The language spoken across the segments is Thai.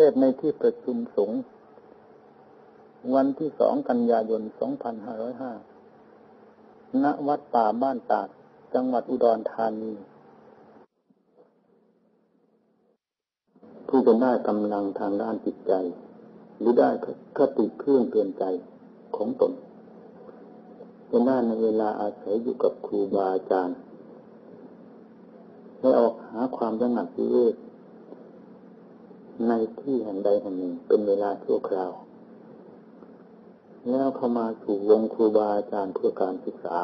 เทศในที่ประชุมสงฆ์วันที่สองกันยายนสองพันห้าร้อยห้าณวัดป่าบ้านตาด จังหวัดอุดรธานี ผู้จะได้กำลังทางด้านจิตใจ หรือได้คติเครื่องเตือนใจของตนจะได้ในเวลาอาศัยอยู่กับครูบาอาจารย์ ให้ออกหาความสงัดวิเวก ในที่แห่งใดแห่งหนึ่งเป็นเวลาชั่วคราว แล้วเข้ามาสู่วงครูบาอาจารย์เพื่อการศึกษา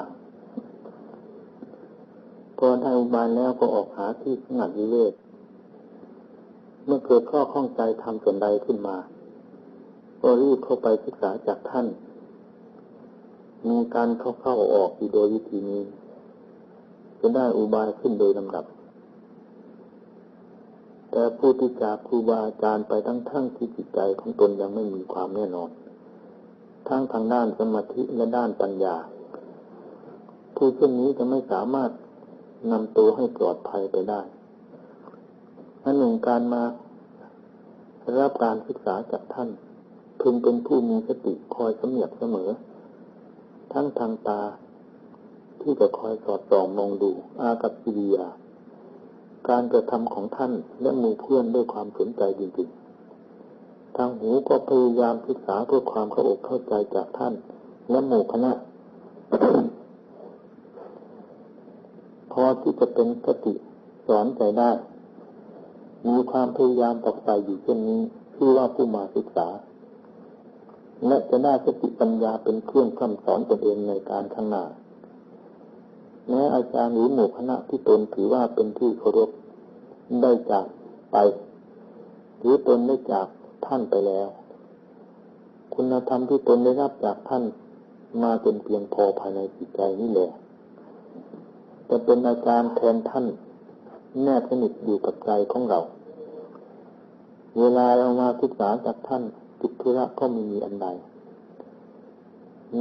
พอได้อุบายแล้วก็ออกหาที่สงัดวิเวกเมื่อเกิดข้อข้องใจทำส่วนใดขึ้นมา ก็รีบเข้าไปศึกษาจากท่าน มีการเข้าเข้าออกอยู่โดยวิธีนี้จะได้อุบายขึ้นโดยลำดับ แต่ผู้ที่จากครูบาอาจารย์ไปทั้งทั้งที่จิตใจของตนยังไม่มีความแน่นอน ทั้งทางด้านสมาธิและด้านปัญญา ผู้เช่นนี้จะไม่สามารถนำตัวให้ปลอดภัยไปได้อันหนึ่งการมารับการศึกษาจากท่าน พึงเป็นผู้มีสติคอยสำเนียบเสมอ ทั้งทางตาที่จะคอยสอดส่องมองดูอากับกิริยา การกระทำของท่านและหมู่เพื่อนด้วยความสนใจจริงๆ ทางหูก็พยายามศึกษาเพื่อความเข้าอกเข้าใจจากท่าน และหมู่คณะ พอที่จะเป็นสติสอนใจได้ มีความพยายามตอกใส่อยู่เช่นนี้ชื่อว่าผู้มาศึกษา และจะได้สติปัญญาเป็นเครื่องคำสอนตนเองในการข้างหน้าแม้อาจารย์หรือหมู่คณะที่ตนถือว่าเป็นที่เคารพ ได้จากไป หรือตนได้จากท่านไปแล้ว คุณธรรมที่ตนได้รับจากท่านมาเป็นเพียงพอภายในจิตใจนี่แหละจะเป็นอาจารแทนท่าน แนบสนิทอยู่กับใจของเรา เวลาเรามาศึกษาจากท่านจิตธุระก็ไม่มีอันใด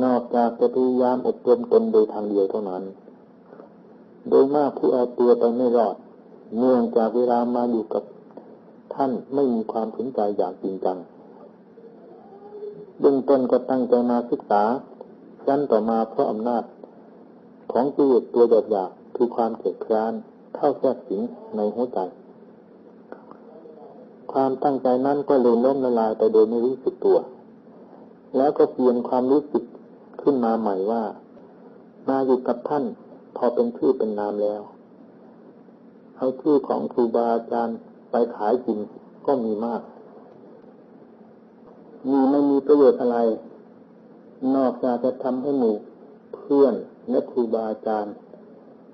นอกจากจะพยายามอบรมตนโดยทางเดียวเท่านั้น โดยมากผู้เอาตัวไปไม่รอด เนื่องจากเวลามาอยู่กับท่านไม่มีความสนใจอย่างจริงจังเบื้องต้นก็ตั้งใจมาศึกษาชั้นต่อมาเพราะอำนาจ ของจิตตัวหยาบหยาคือความเกลียดคร้านเข้าแทรกสิงในหัวใจ ความตั้งใจนั้นก็เลยล้มละลายไปโดยไม่รู้สึกตัว แล้วก็เปลี่ยนความรู้สึกขึ้นมาใหม่ว่า มาอยู่กับท่าน พอเป็นชื่อเป็นนามแล้ว เอาชื่อของครูบาอาจารย์ไปขายจริงก็มีมาก มีไม่มีประโยชน์อะไร นอกจากจะทำให้หมู่เพื่อนและครูบาอาจารย์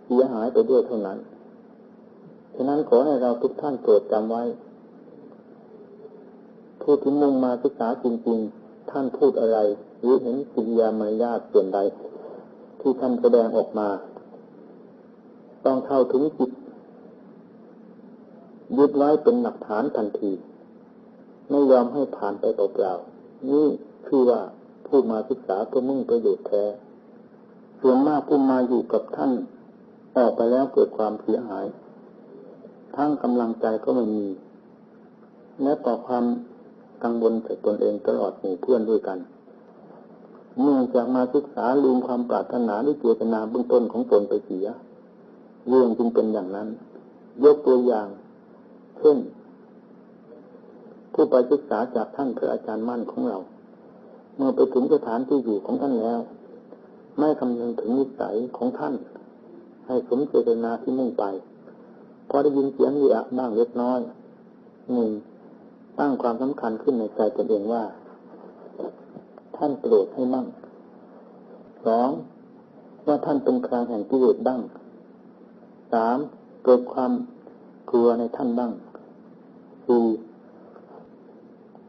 เสียหายไปด้วยเท่านั้น ฉะนั้นขอให้เราทุกท่านโปรดจำไว้ ผู้ที่มุ่งมาศึกษาจริง ๆ ท่านพูดอะไร หรือเห็นสิริยามารยาทส่วนใด ที่ท่านแสดงออกมา ต้องเข้าถึงจิต ยึดไว้เป็นหลักฐานทันที ไม่ยอมให้ผ่านไปเปล่าๆนี่คือว่าผู้มาศึกษาเพื่อมุ่งประโยชน์แท้ส่วนมากผู้มาอยู่กับท่าน ออกไปแล้วเกิดความเสียหาย ทั้งกำลังใจก็ไม่มีและต่อความกังวลใส่ตนเองตลอดหมู่เพื่อนด้วยกันเนื่องจากมาศึกษาลืมความปรารถนาหรือเจตนาเบื้องต้นของตนไปเสีย เรื่องจึงเป็นอย่างนั้น ยกตัวอย่าง เช่นผู้ไปศึกษาจากท่านพระอาจารย์มั่นของเรา เมื่อไปถึงสถานที่อยู่ของท่านแล้ว ไม่คำนึงถึงนิสัยของท่าน ให้สมเจตนาที่มุ่งไป พอได้ยินเสียงเอะบ้างเล็กน้อยหนึ่งตั้งความสำคัญขึ้นในใจตนเองว่า ท่านโปรดให้มั่งสองว่าท่านเป็นครางแห่งกิเลสบ้างสามเกิดความกลัวในท่านบ้าง สี่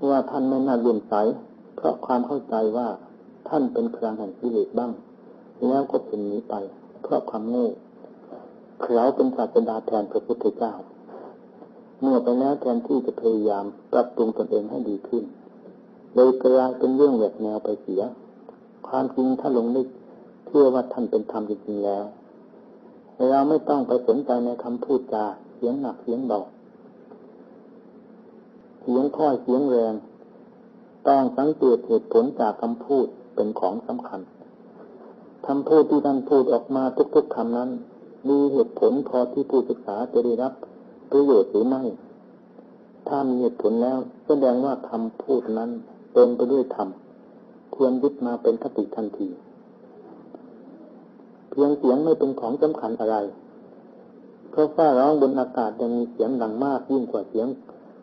ว่าท่านไม่น่าเลื่อมใส เพราะความเข้าใจว่าท่านเป็นครางแห่งกิเลสบ้าง แล้วก็เป็นนี้ไป เพราะความโง่เขาเป็นศาสดาแทนพระพุทธเจ้าเมื่อไปแล้วแทนที่จะพยายามปรับปรุงตนเองให้ดีขึ้นเลยกลายเป็นเรื่องแหวกแนวไปเสีย ความจริงถ้าลงนึกเชื่อว่าท่านเป็นธรรมจริงๆแล้วเราไม่ต้องไปสนใจในคำพูดจาเสียงหนักเสียงเบา เสียงค่อยเสียงแรง ต้องสังเกตเหตุผลจากคำพูดเป็นของสำคัญคำพูดที่ท่านพูดออกมาทุกๆคำนั้น มีเหตุผลพอที่ผู้ศึกษาจะได้รับประโยชน์หรือไม่ ถ้ามีเหตุผลแล้วแสดงว่าคำพูดนั้นเป็นไปด้วยธรรมควรยึดมาเป็นคติทันที เพียงเสียงไม่เป็นของสำคัญอะไรเพราะฟ้าร้องบนอากาศยังมีเสียงดังมากยิ่งกว่าเสียง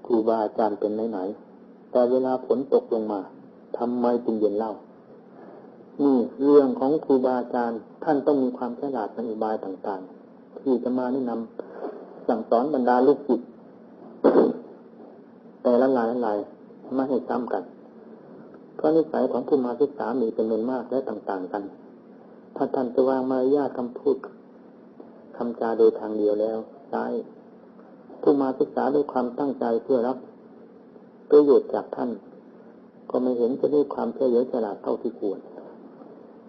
ครูบาอาจารย์เป็นไหนๆแต่เวลาฝนตกลงมาทำไมจึงเย็นเล่า นี่เรื่องของครูบาอาจารย์ท่านต้องมีความฉลาดในอุบายต่างๆ ที่จะมาแนะนำสั่งสอนบรรดาลูกศิษย์แต่ละหลายหลายไม่ให้ซ้ำกันเพราะนิสัยของผู้มาศึกษามีจำนวนมากและต่าง ๆ กัน ถ้าท่านจะวางมารยาทคำพูดคำจาโดยทางเดียวแล้วใช้ ผู้มาศึกษาด้วยความตั้งใจเพื่อรับประโยชน์จากท่าน ก็ไม่เห็นจะได้ความเฉลียวฉลาดเท่าที่ควร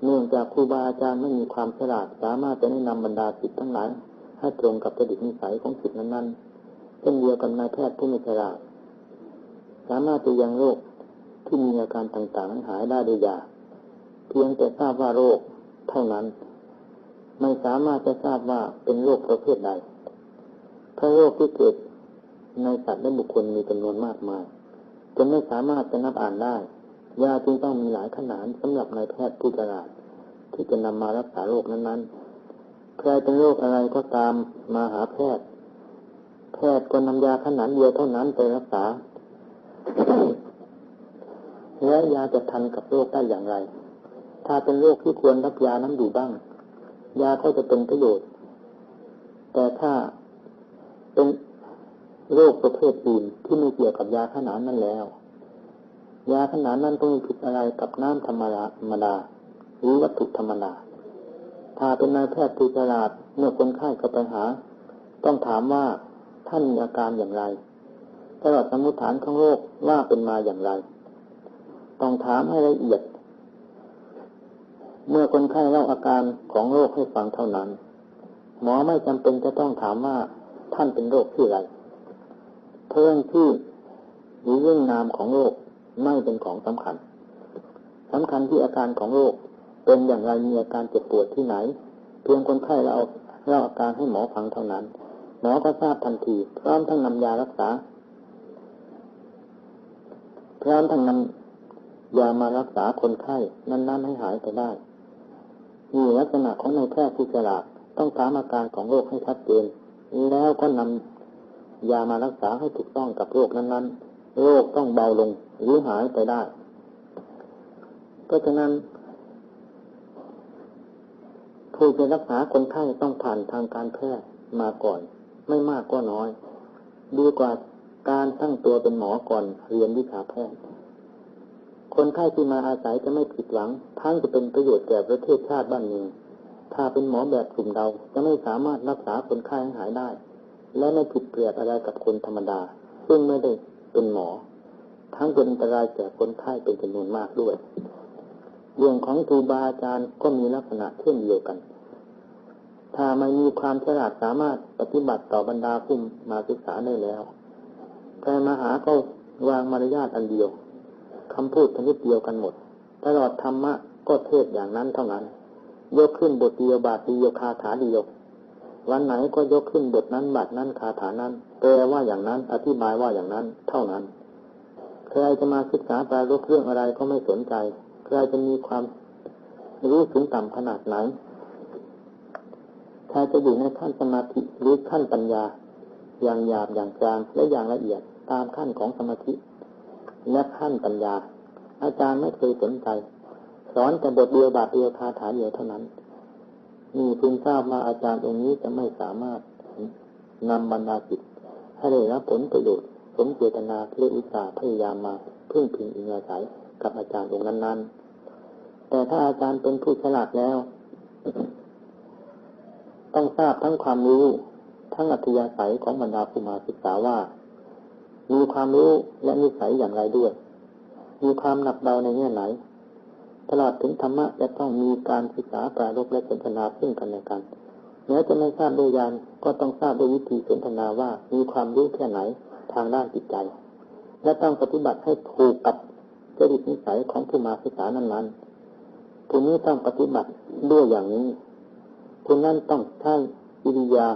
เนื่องจากครูบาอาจารย์ไม่มีความฉลาดสามารถจะแนะนำบรรดาสิทธ์ทั้งหลายให้ตรงกับจริตนิสัยของสิทธินั้นๆเช่นเดียวกับนายแพทย์ผู้มีฉลาด สามารถจะยังโรคที่มีอาการต่างๆให้หายได้โดยยาเพียงแต่ทราบว่าโรคเท่านั้น ไม่สามารถจะทราบว่าเป็นโรคประเภทใด พราะโรคที่เกิดในสัตว์และบุคคลมีจำนวนมากมายจนไม่สามารถจะนับอ่านได้ ยาจึงต้องมีหลายขนาดสำหรับนายแพทย์ผู้ฉลาดที่จะนำมารักษาโรคนั้นๆ ใครเป็นโรคอะไรก็ตามมาหาแพทย์ แพทย์ก็นำยาขนาดเดียวเท่านั้นไปรักษา และยาจะทันกับโรคได้อย่างไร ถ้าเป็นโรคที่ควรรับยานั้นอยู่บ้าง ยาก็จะเป็นประโยชน์ แต่ถ้า เป็นโรคประเภทอื่นที่ไม่เกี่ยวกับยาขนาดนั้นแล้ว ยาขนาดนั้นต้องมีผิดอะไรกับน้ำธรรมดาหรือวัตถุธรรมดาถ้าเป็นนายแพทย์ผู้ฉลาดเมื่อคนไข้เข้าไปหา ต้องถามว่าท่านมีอาการอย่างไรตลอดสมุฐานของโรคว่าเป็นมาอย่างไร ต้องถามให้ละเอียด เมื่อคนไข้เล่าอาการของโรคให้ฟังเท่านั้น หมอไม่จำเป็นจะต้องถามว่า ท่านเป็นโรคที่ไรเพื่องที่หรือเรื่องนามของโรคไม่เป็นของสำคัญสำคัญที่อาการของโรคเป็นอย่างไรมีอาการเจ็บปวดที่ไหน เพียงคนไข้เราเล่าอาการให้หมอฟังเท่านั้น หมอก็ทราบทันทีพร้อมทั้งนำยารักษาพร้อมทั้งนำยามารักษาคนไข้นั้นๆให้หายไปได้มีลักษณะของนายแพทย์ผู้ฉลาดต้องถามอาการของโรคให้ชัดเจน แล้วก็นำยามารักษาให้ถูกต้องกับโรคนั้นๆ โรคต้องเบาลงหรือหายไปได้ เพราะฉะนั้นผู้จะรักษาคนไข้ต้องผ่านทางการแพทย์มาก่อน ไม่มากก็น้อย ดีกว่าการตั้งตัวเป็นหมอก่อนเรียนวิชาแพทย์ คนไข้ที่มาอาศัยจะไม่ผิดหวัง ทั้งจะเป็นประโยชน์แก่ประเทศชาติบ้านเมือง ถ้าเป็นหมอแบบกลุ่มเราจะไม่สามารถรักษาคนไข้ให้หายได้ และไม่ผิดเปรียบอะไรกับคนธรรมดา ซึ่งไม่ได้เป็นหมอ ทั้งเป็นอันตรายแก่คนไข้เป็นจำนวนมากด้วยเรื่องของครูบาอาจารย์ก็มีลักษณะเช่นเดียวกัน ถ้าไม่มีความฉลาดสามารถปฏิบัติต่อบรรดาผู้มาศึกษาได้แล้วใครมาหาก็วางมารยาทอันเดียวคำพูดชนิดเดียวกันหมด ตลอดธรรมะก็เทศอย่างนั้นเท่านั้น ยกขึ้นบทเดียวบาทเดียวคาถาเดียว วันไหนก็ยกขึ้นบทนั้นบาทนั้นคาถานั้นแปลว่าอย่างนั้น อธิบายว่าอย่างนั้น เท่านั้น ใครจะมาศึกษาแปลรูปเรื่องอะไรก็ไม่สนใจ ใครจะมีความรู้สูงต่ำขนาดไหนใครจะอยู่ในขั้นสมาธิหรือขั้นปัญญา อย่างหยาบอย่างกลางและอย่างละเอียดตามขั้นของสมาธิ และขั้นปัญญา อาจารย์ไม่เคยสนใจ สอนแต่บทเดียวบาทเดียวคาถาเดียวเท่านั้นนี่พึงทราบว่าอาจารย์องค์นี้จะไม่สามารถนำบรรดาจิตให้ได้รับผลประโยชน์ สมเจตนาเพื่ออุตสาห์พยายามมาพึ่งพิงอิงอาศัยกับอาจารย์องค์นั้นๆ แต่ถ้าอาจารย์เป็นผู้ฉลาดแล้ว ต้องทราบทั้งความรู้ ทั้งอัธยาศัยของบรรดาผู้มาศึกษาว่า มีความรู้และนิสัยอย่างไรด้วย มีความหนักเบาในแง่ไหน ตลอดถึงธรรมะจะต้องมีการศึกษาปรารบและสนทนาซึ่งกันและกันแม้จะไม่ทราบด้วยยานก็ต้องทราบด้วยวิธีสนทนาว่ามีความรู้แค่ไหนทางด้านจิตใจ และต้องปฏิบัติให้ถูกกับจริตนิสัยของผู้มาศึกษานั้นๆผู้นี้ต้องปฏิบัติด้วยอย่างนี้ผู้นั้นต้องใช้วิริยา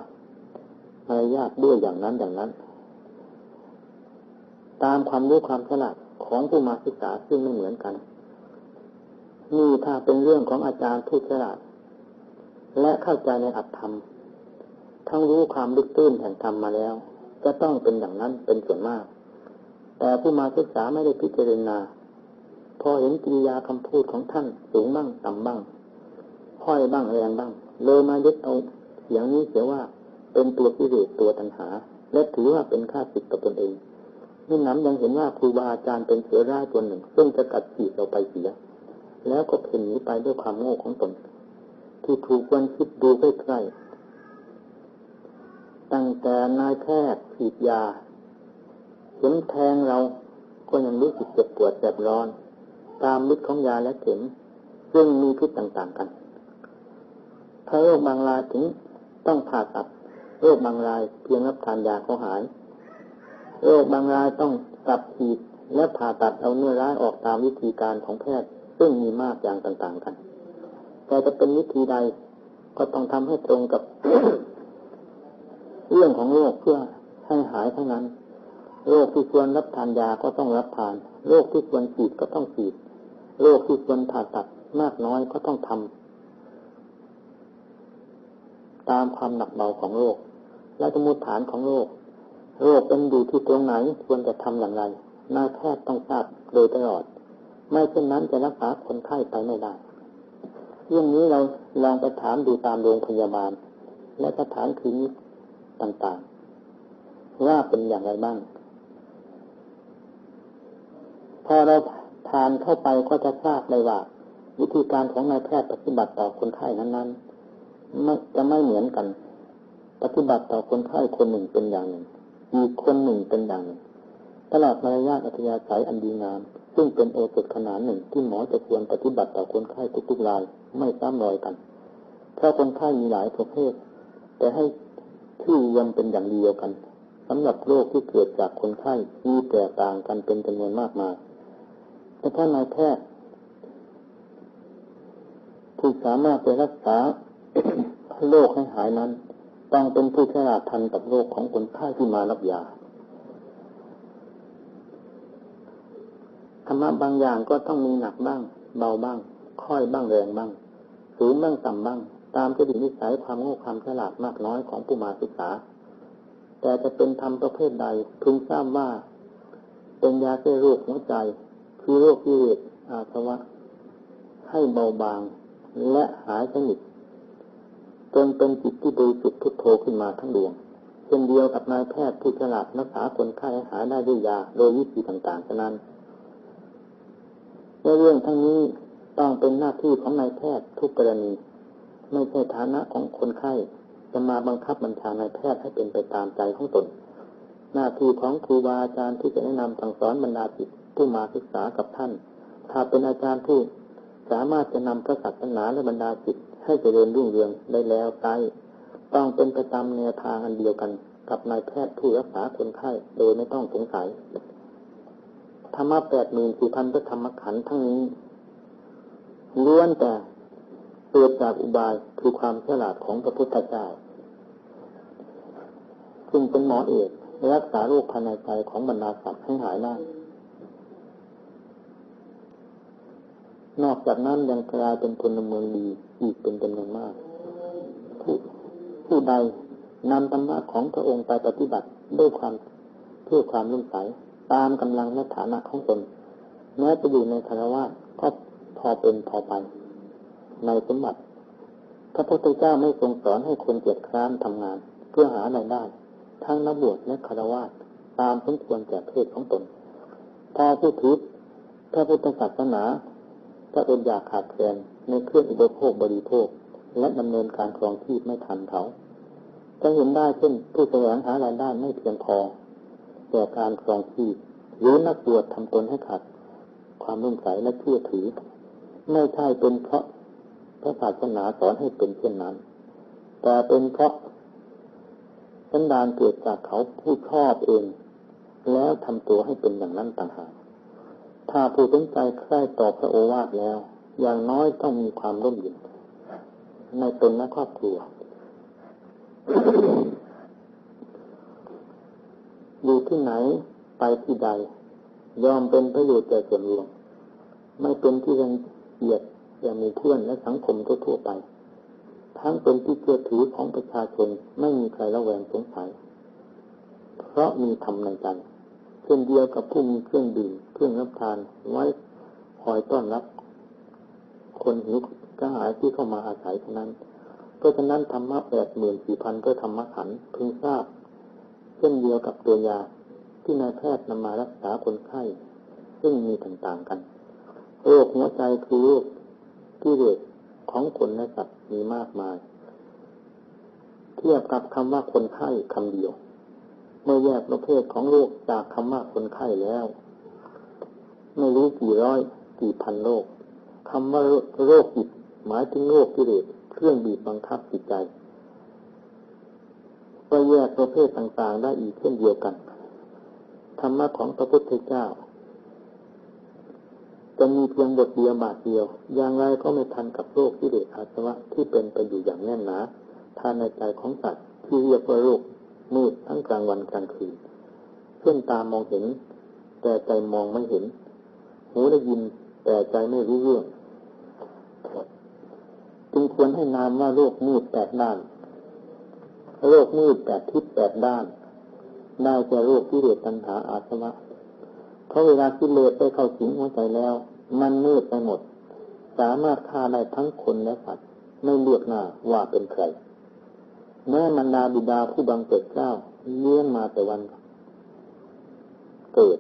มารยาทด้วยอย่างนั้นอย่างนั้น ตามความรู้ความฉลาดของผู้มาศึกษาซึ่งไม่เหมือนกัน นี่ถ้าเป็นเรื่องของอาจารย์ผู้ฉลาด และเข้าใจในอัตธรรม ทั้งรู้ความลึกตื้นแห่งธรรมมาแล้ว จะต้องเป็นอย่างนั้นเป็นส่วนมาก แต่ผู้มาศึกษาไม่ได้พิจารณา พอเห็นกิริยาคำพูดของท่านสูงบ้างต่ำบ้างห้อยบ้างแรงบ้าง เลยมายึดเอาเสียงนี้เสียว่าเป็นตัวกิเลสตัวตัณหา และถือว่าเป็นข้าศึกกับตนเองนี่น้ำยังเห็นว่าครูบาอาจารย์เป็นเสือร้ายตัวหนึ่ง ซึ่งจะกัดขีดเราไปเสีย แล้วก็เพ่นหนีไปด้วยความโง่ของตน ที่ถูกวันคิดดูใกล้ๆตั้งแต่นายแพทย์ฉีดยาเข็มแทงเราก็ยังรู้สึกเจ็บปวดแสบร้อน ตามฤทธิ์ของยาและเข็มซึ่งมีพิษต่างๆกันถ้าโรคบางรายถึงต้องผ่าตัดโรคบางรายเพียงรับทานยาก็หาย โรคบางรายต้องตัดฉีดและผ่าตัดเอาเนื้อร้ายออกตามวิธีการของแพทย์ ซึ่งมีมากอย่างต่าง ๆ กัน แต่จะเป็นวิธีใดก็ต้องทำให้ตรงกับเรื่องของโรคเพื่อให้หายเท่านั้น โรคที่ควรรับทานยาก็ต้องรับทาน โรคที่ควรฉีดก็ต้องฉีด โรคที่ควรผ่าตัดมากน้อยก็ต้องทำตามความหนักเบาของโรค และสมุดฐานของโรค โรคเป็นอยู่ที่ตรงไหนควรจะทำอย่างไรนายแพทย์ต้องทราบโดยตลอด ไม่เช่นนั้นจะรักษาคนไข้ไปไม่ได้เรื่องนี้เราลองไปถามดูตามโรงพยาบาล และสถานคลินิกต่างๆ ว่าเป็นอย่างไรบ้าง พอเราทานเข้าไปก็จะทราบเลยว่า วิธีการของนายแพทย์ปฏิบัติต่อคนไข้นั้นๆจะไม่เหมือนกัน ปฏิบัติต่อคนไข้คนหนึ่งเป็นอย่างหนึ่งอีกคนหนึ่งเป็นดังตลอดมารยาทอัธยาศัยอันดีงาม ซึ่งเป็นโอสถขนาดหนึ่งที่หมอจะควรปฏิบัติต่อคนไข้ทุกๆรายไม่ซ้ำรอยกัน เพราะคนไข้มีหลายประเภท แต่ให้ชื่อรวมเป็นอย่างเดียวกันสำหรับโรคที่เกิดจากคนไข้มีแตกต่างกันเป็นจำนวนมากมายแต่ถ้านายแพทย์ที่สามารถจะรักษาโรคให้หายนั้น ต้องเป็นผู้ฉลาดทันกับโรคของคนไข้ที่มารับยา ธรรมะบางอย่างก็ต้องมีหนักบ้าง เบาบ้าง ค่อยบ้างแรงบ้าง สูงบ้างต่ำบ้าง ตามจริตนิสัยความโง่ความฉลาดมากน้อยของผู้มาศึกษา แต่จะเป็นธรรมประเภทใดพึงทราบว่า เป็นยาแก้โรคหัวใจ คือโรคยีเวทอาสวะ ให้เบาบางและหายสนิทจนเป็นจิตที่บริสุทธิ์พุทโธขึ้นมาทั้งดวงเช่นเดียวกับนายแพทย์ผู้ฉลาดรักษาคนไข้หายได้ด้วยยาโดยวิธีต่างๆฉะนั้น ในเรื่องทั้งนี้ต้องเป็นหน้าที่ของนายแพทย์ทุกกรณี ไม่ใช่ฐานะของคนไข้จะมาบังคับบัญชานายแพทย์ให้เป็นไปตามใจของตน หน้าที่ของครูบาอาจารย์ที่จะแนะนำสั่งสอนบรรดาจิตผู้มาศึกษากับท่าน ถ้าเป็นอาจารย์ผู้สามารถจะนำพระศาสนาและบรรดาจิตให้เจริญรุ่งเรืองได้แล้วไซต้องเป็นไปตามแนวทางอันเดียวกันกับนายแพทย์ผู้รักษาคนไข้โดยไม่ต้องสงสัย ธรรมะแปดหมื่นสี่พันพระธรรมขันธ์ทั้งนี้ล้วนแต่เกิดจากอุบายคือความฉลาดของพระพุทธเจ้าซึ่งเป็นหมอเอกรักษาโรคภายในใจของบรรดาสัตว์ให้หายได้นอกจากนั้นยังกลายเป็นพลเมืองดีอีกเป็นจำนวนมาก ผู้ผู้ใดนำธรรมะของพระองค์ไปปฏิบัติด้วยความเพื่อความรุ่งใส ตามกำลังและฐานะของตนแม้จะอยู่ในคารวะก็พอเป็นพอไป ในสมบัติพระพุทธเจ้าไม่ทรงสอนให้คนเกียจคร้านทำงาน เพื่อหารายได้ ทั้งนักบวชและคารวะตามสมควรแก่เพศของตนพอผู้ถือพระพุทธศาสนาถ้าอดอยากขาดแคลนในเครื่องอุปโภคบริโภค และดำเนินการครองชีพไม่ทันเขาจะเห็นได้เช่นผู้แสวงหารายได้ไม่เพียงพอ แก่การครองชีพหรือนักบวชทำตนให้ขาดความรุ่งใสและเชื่อถือ ไม่ใช่เป็นเพราะพระศาสนาสอนให้เป็นเช่นนั้น แต่เป็นเพราะสันดานเกิดจากเขาผู้ชอบเอง แล้วทำตัวให้เป็นอย่างนั้นต่างหากถ้าผู้สนใจใคร่ต่อพระโอวาทแล้ว อย่างน้อยต้องมีความร่มเย็นในตนและครอบครัว อยู่ที่ไหนไปที่ใด ยอมเป็นประโยชน์แก่ส่วนรวม ไม่เป็นที่รังเกียจอย่างมีเพื่อนและสังคมทั่วไป ทั้งเป็นที่เชื่อถือของประชาชนไม่มีใครระแวงสงสัย เพราะมีธรรมในใจเช่นเดียวกับผู้มีเครื่องดื่มเครื่องรับทานไว้คอยต้อนรับ คนหิวกระหายที่เข้ามาอาศัยเท่านั้น เพราะฉะนั้นธรรมะแปดหมื่นสี่พันเพื่อธรรมะขันพึงทราบ ช่นเดียวกับตัวยาที่นายแพทย์นำมารักษาคนไข้ ซึ่งมีต่างๆกัน โรคหัวใจคือโรคที่เรศของคนและสัตว์มีมากมาย เทียบกับคำว่าคนไข้คำเดียว เมื่อแยกประเภทของโรคจากคำว่าคนไข้แล้ว ไม่รู้กี่ร้อยกี่พันโรคคำว่าโรคจิตหมายถึงโรคกิเลสเครื่องบีบบังคับจิตใจ ก็แยกประเภทต่างๆ ได้อีกเช่นเดียวกัน ธรรมะของพระพุทธเจ้า จะมีเพียงบทเดียวบาทเดียว อย่างไรก็ไม่ทันกับโรคที่เดชอาสวะที่เป็นไปอยู่อย่างแน่นหนาทานในใจของสัตว์ที่เรียกว่าโรคมืดทั้งกลางวันกลางคืนเช่นตามองเห็น แต่ใจมองไม่เห็น หูได้ยิน แต่ใจไม่รู้เรื่อง จึงควรให้นามว่าโรคมืดแปดด้าน โรคมืดแปดทิศแปดด้าน ได้แก่โรคกิเลสตัณหาอาสวะเพราะเวลากิเลสไปเข้าสิงหัวใจแล้ว มันมืดไปหมด สามารถฆ่าได้ทั้งคนและสัตว์ไม่เลือกหน้าว่าเป็นใครแม้มันดาบิดาผู้บังเกิดเจ้าเลี้ยงมาแต่วัน เกิด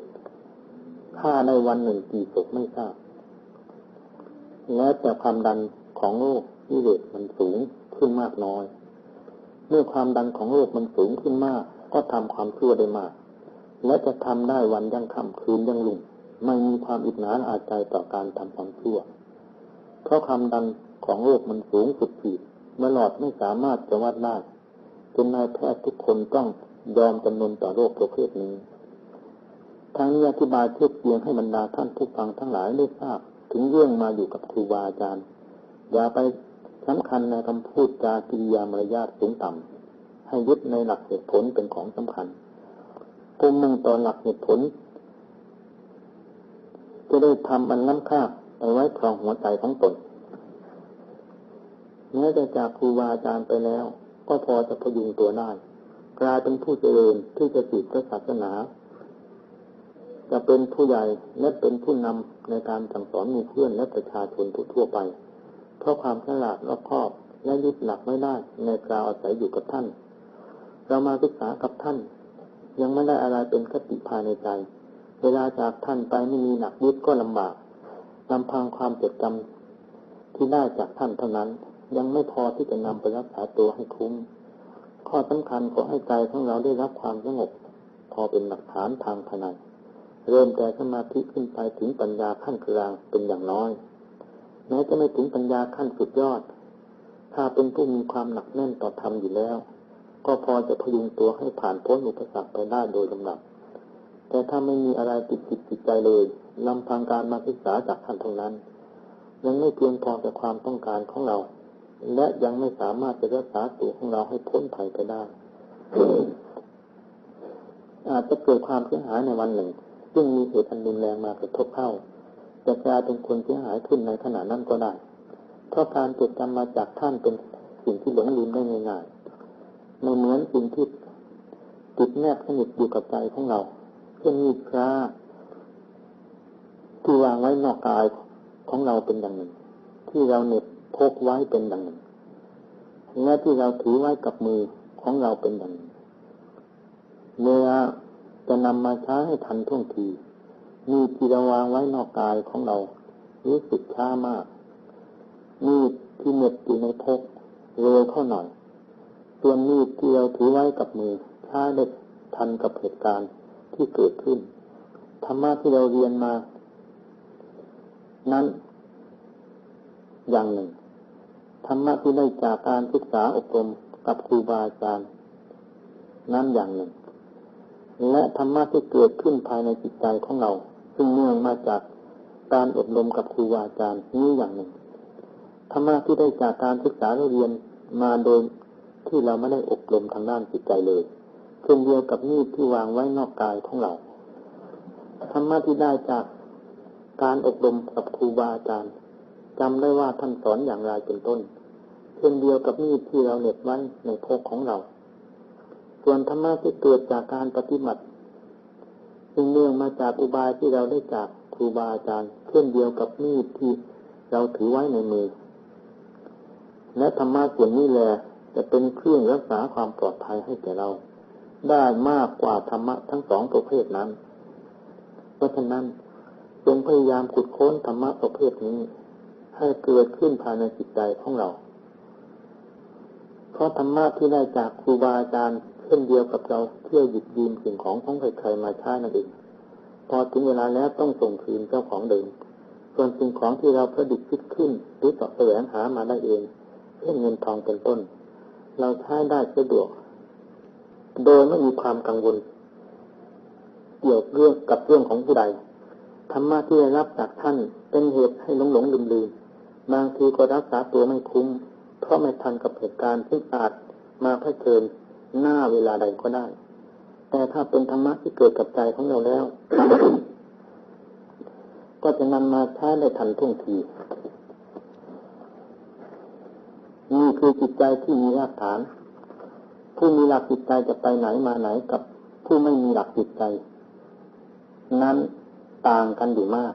ฆ่าในวันหนึ่งกี่ศพไม่ทราบและแต่ความดันของโรคกิเลสมันสูงขึ้นมากน้อย เมื่อความดันของโรคมันสูงขึ้นมาก ก็ทำความชั่วได้มาก และจะทำได้วันยังค่ำคืนยังลุ่มไม่มีความอิจฉาอาใจต่อการทำความชั่ว เพราะความดันของโรคมันสูงสุดขีดเมื่อหลอดไม่สามารถจะวัดได้จนนายแพทย์ทุกคนต้องยอมจำนนต่อโรคประเภทนี้ทั้งนี้อธิบายเทียบเทียงให้บรรดาท่านผู้ฟังทั้งหลายได้ทราบ ถึงเรื่องมาอยู่กับครูบาอาจารย์ อย่าไป สำคัญในคำพูดจากิริยามารยาทสูงต่ำให้ยึดในหลักเหตุผลเป็นของสำคัญภูมิหนึ่งต่อหลักเหตุผล จะได้ทำอันล้ำค่าไปไว้ครองหัวใจของตนแม้จะจากครูบาอาจารย์ไปแล้ว ก็พอจะพยุงตัวได้กลายเป็นผู้เจริญที่จะสืบพระศาสนา จะเป็นผู้ใหญ่และเป็นผู้นำในการสั่งสอนหมู่เพื่อนและประชาชนทั่วไป เพราะความฉลาดรอบคอบและยึดหลักไม่ได้ในกราวอาศัยอยู่กับท่าน เรามาศึกษากับท่าน ยังไม่ได้อะไรเป็นคติภายในใจ เวลาจากท่านไปไม่มีหนักยึดก็ลำบากลำพังความจดจำที่ได้จากท่านเท่านั้น ยังไม่พอที่จะนำไปรักษาตัวให้คุ้ม ข้อสำคัญขอให้ใจของเราได้รับความสงบ พอเป็นหลักฐานทางภายในเริ่มแต่สมาธิขึ้นไปถึงปัญญาขั้นกลางเป็นอย่างน้อย แม้จะไม่ถึงปัญญาขั้นสุดยอด ถ้าเป็นผู้มีความหนักแน่นต่อธรรมอยู่แล้ว ก็พอจะพยุงตัวให้ผ่านพ้นอุปสรรคไปได้โดยลำดับ แต่ถ้าไม่มีอะไรติดจิตติดใจเลยลำพังการมาศึกษาจากท่านเท่านั้น ยังไม่เพียงพอแต่ความต้องการของเรา และยังไม่สามารถจะรักษาตัวของเราให้พ้นภัยไปได้อาจจะเกิดความเสียหายในวันหนึ่ง ซึ่งมีเหตุอันรุนแรงมากระทบเข้า จะกลายเป็นคนเสียหายขึ้นในขณะนั้นก็ได้ เพราะการจดจำมาจากท่านเป็นสิ่งที่หลงลืมได้ง่ายไม่เหมือนสิ่งที่ติดแนบสนิทอยู่กับใจของเราเช่นมีพระที่วางไว้นอกกายของเราเป็นอย่างหนึ่ง ที่เราเน็บพกไว้เป็นอย่างหนึ่งและที่เราถือไว้กับมือของเราเป็นอย่างหนึ่งเวลาจะนำมาใช้ให้ทันท่วงที มีที่เราวางไว้นอกกายของเรา รู้สึกช้ามาก มีที่เน็บอยู่ในพกเร็วเข้าหน่อยส่วนมีดที่เราถือไว้กับมือถ้าได้ทันกับเหตุการณ์ที่เกิดขึ้นธรรมะที่เราเรียนมา นั้น อย่างหนึ่งธรรมะที่ได้จากการศึกษาอบรมกับครูบาอาจารย์นั้นอย่างหนึ่ง และธรรมะที่เกิดขึ้นภายในจิตใจของเรา ซึ่งเนื่องมาจากการอบรมกับครูอาจารย์นี้อย่างหนึ่งธรรมะที่ได้จากการศึกษาเรียนมาโดยที่เราไม่ได้อบรมทางด้านจิตใจเลยเช่นเดียวกับมีดที่วางไว้นอกกายของเราธรรมะที่ได้จากการอบรมกับครูบาอาจารย์จำได้ว่าท่านสอนอย่างไรเป็นต้น เช่นเดียวกับมีดที่เราเหน็บไว้ในพกของเรา ส่วนธรรมะที่เกิดจากการปฏิบัติ ซึ่งเนื่องมาจากอุบายที่เราได้จากครูบาอาจารย์เช่นเดียวกับมีดที่เราถือไว้ในมือ และธรรมะส่วนนี้แหละจะเป็นเครื่องรักษาความปลอดภัยให้แก่เรา ได้มากกว่าธรรมะทั้งสองประเภทนั้น เพราะฉะนั้นจงพยายามขุดค้นธรรมะประเภทนี้ ให้เกิดขึ้นภายในจิตใจของเรา เพราะธรรมะที่ได้จากครูบาอาจารย์ ช่นเดียวกับเราเที่ยวหยิบยืมสิ่งของของใครๆมาใช้นั่นเองพอถึงเวลาแล้วต้องส่งคืนเจ้าของเดิม ส่วนสิ่งของที่เราประดิษฐ์คิดขึ้นหรือต่อแสวงหามาได้เองเช่นเงินทองเป็นต้น เราใช้ได้สะดวก โดยไม่มีความกังวล เกี่ยวเรื่องกับเรื่องของผู้ใดธรรมะที่ได้รับจากท่านเป็นเหตุให้หลงหลงลืมลืมบางทีก็รักษาตัวไม่คุ้ม เพราะไม่ทันกับเหตุการณ์ที่อาจมาเผชิญ หน้าเวลาใดก็ได้ แต่ถ้าเป็นธรรมะที่เกิดกับใจของเราแล้ว ก็จะนำมาใช้ได้ทันท่วงทีนี่คือจิตใจที่มีรากฐาน ผู้มีหลักจิตใจจะไปไหนมาไหนกับผู้ไม่มีหลักจิตใจ นั้นต่างกันอยู่มาก